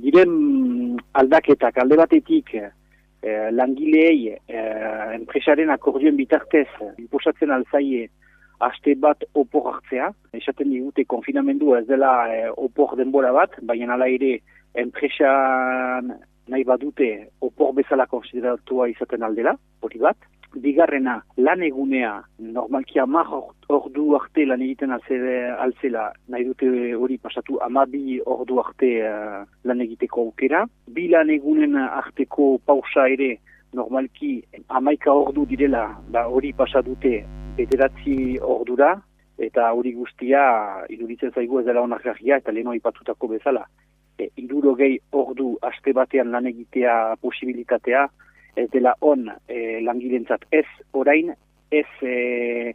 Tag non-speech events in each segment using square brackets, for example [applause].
Diren aldaketak alde batetik e, langileei e, enpresaren akordioen bitartez imposatzen alzaie aste bat opor hartzea. Esaten digute konfinamendu ez dela e, opor denbora bat, baina ala ere enpresan nahi badute opor bezala konsideratua izaten aldela, hori bat bigarrena lan egunea normalki amar ordu arte lan egiten alzela nahi dute hori pasatu amabi ordu arte uh, lan egiteko aukera. Bi lan egunen arteko pausa ere normalki amaika ordu direla ba, hori pasadute bederatzi ordura eta hori guztia iduritzen zaigu ez dela onak eta leheno ipatutako bezala. E, idurogei ordu aste batean lan egitea posibilitatea ez dela on e, langilentzat ez orain, ez e,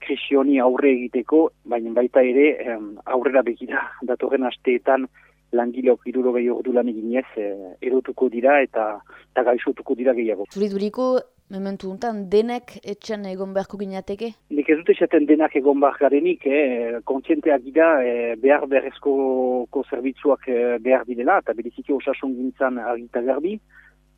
krisioni aurre egiteko, baina baita ere aurrera begira [laughs] datorren asteetan langileok iruro gehi ordu lan eginez e, erotuko dira eta, eta gaixotuko dira gehiago. Zuriduriko, mementu untan, denek etxan egon beharko gineateke? Nik ez dut esaten denak egon behar garenik, eh, kontzienteak dira eh, behar beharrezko zerbitzuak eh, behar direla, eta beriziki osasun gintzan argita garbi,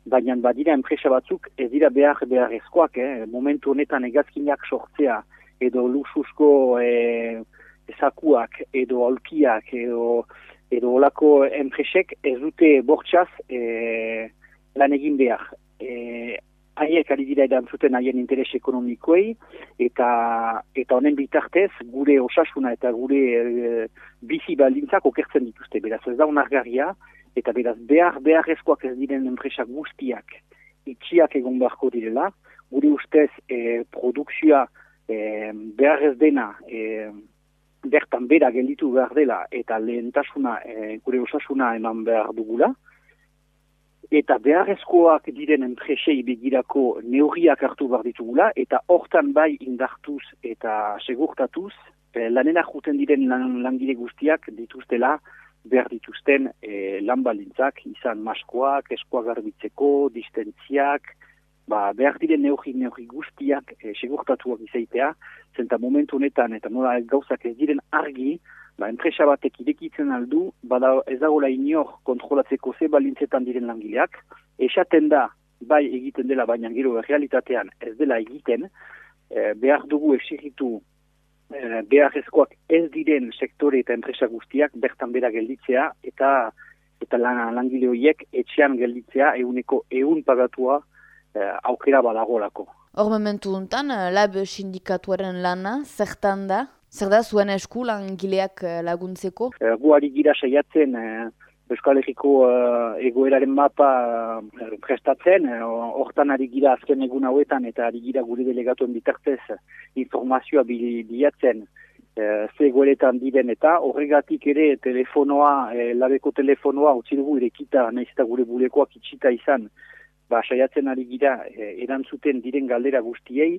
baina badira enpresa batzuk ez dira behar behar ezkoak, eh? momentu honetan egazkinak sortzea, edo luxusko eh, ezakuak, edo alkiak, edo, edo olako enpresek ez dute bortxaz eh, lan egin behar. Eh, haiek ari dira edan zuten haien interes ekonomikoei, eta eta honen bitartez gure osasuna eta gure e, bizi baldintzak okertzen dituzte. Beraz ez da unargarria, eta beraz behar beharrezkoak ez diren enpresak guztiak itxiak egon beharko direla, gure ustez e, produkzioa e, behar ez dena e, bertan bera gelditu behar dela eta lehentasuna e, gure osasuna eman behar dugula, eta beharrezkoak diren enpresei begirako neurriak hartu behar ditugula, eta hortan bai indartuz eta segurtatuz, e, lanena juten diren langile guztiak dituztela, behar dituzten e, lan balintzak, izan maskoak, eskoa garbitzeko, distentziak, ba, behar diren neurri neurri guztiak e, segurtatuak izaitea, zenta momentu honetan eta nola gauzak ez diren argi, ba, enpresa batek irekitzen aldu, bada ez dagoela inor kontrolatzeko ze balintzetan diren langileak, esaten da, bai egiten dela, baina gero realitatean ez dela egiten, e, behar dugu exigitu Eh, beharrezkoak ez diren sektore eta enpresa guztiak bertan bera gelditzea eta eta lan, langile horiek etxean gelditzea euneko eun pagatua eh, aukera badagolako. Hor momentu duntan, eh, lab sindikatuaren lana, zertan da? Zer da zuen esku langileak laguntzeko? E, gu ari gira saiatzen Euskal Herriko uh, egoeraren mapa uh, prestatzen, eh, hortan uh, ari gira azken egun hauetan eta ari gira gure delegatuen bitartez informazioa bilatzen ze egoeretan diren eta horregatik ere telefonoa, uh, labeko telefonoa, utzi dugu irekita, nahiz eta gure bulekoak itxita izan, ba, saiatzen ari gira uh, erantzuten diren galdera guztiei,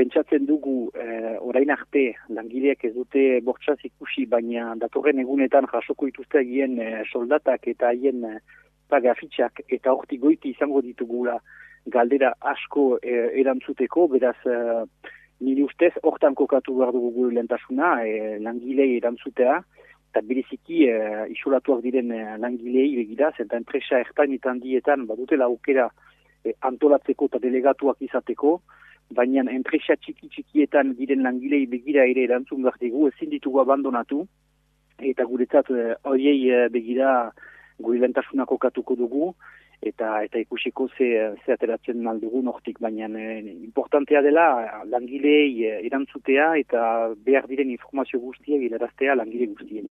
pentsatzen dugu eh, orain arte langileak ez dute bortxaz ikusi, baina datorren egunetan jasoko ituzte egien eh, soldatak eta haien eh, pagafitxak eta horti goiti izango ditugula galdera asko eh, erantzuteko, beraz eh, nire ustez hortan kokatu behar dugu lentasuna eh, langilei erantzutea, eta beriziki eh, isolatuak diren langilei begira, zenta enpresa ertainetan dietan badutela aukera eh, antolatzeko eta delegatuak izateko, baina enpresa txiki txikietan diren langilei begira ere erantzun behar dugu, ezin ditugu abandonatu, eta guretzat eh, horiei uh, begira gure lentasunako katuko dugu, eta eta ikusiko ze, ze ateratzen aldugu nortik, baina uh, importantea dela langilei erantzutea eta behar diren informazio guztiak ilaraztea langile guztien.